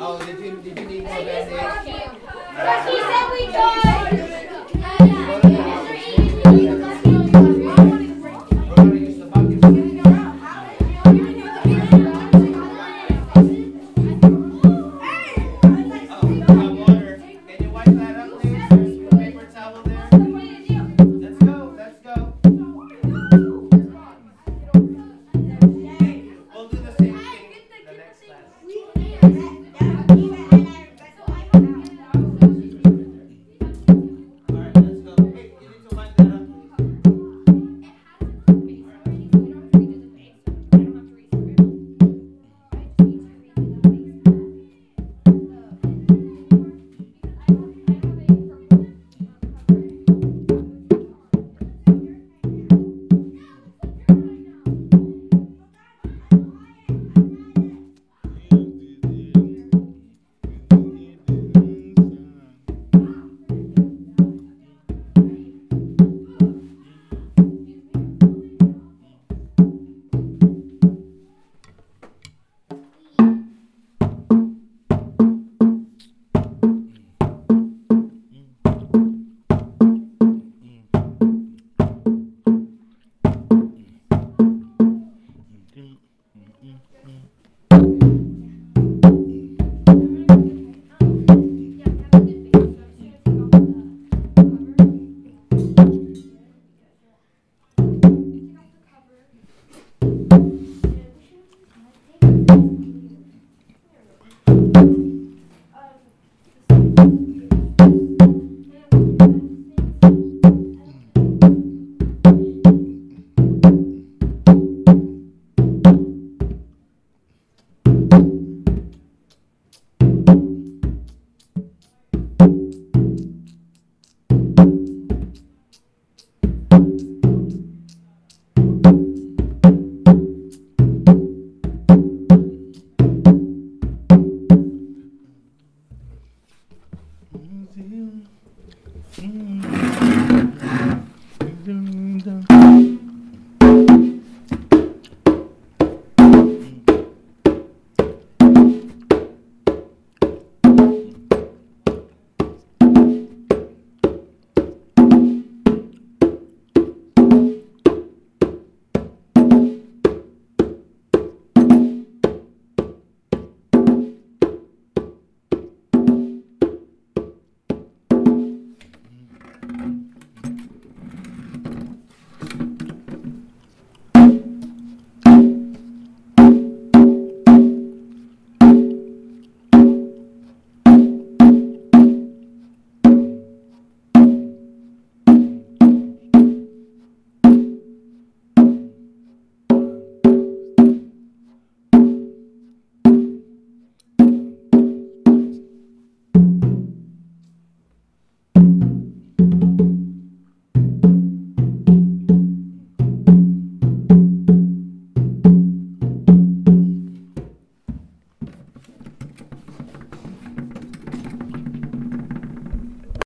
Oh, did you, did you need more band-aids? But she said we joined. 嗯嗯。doing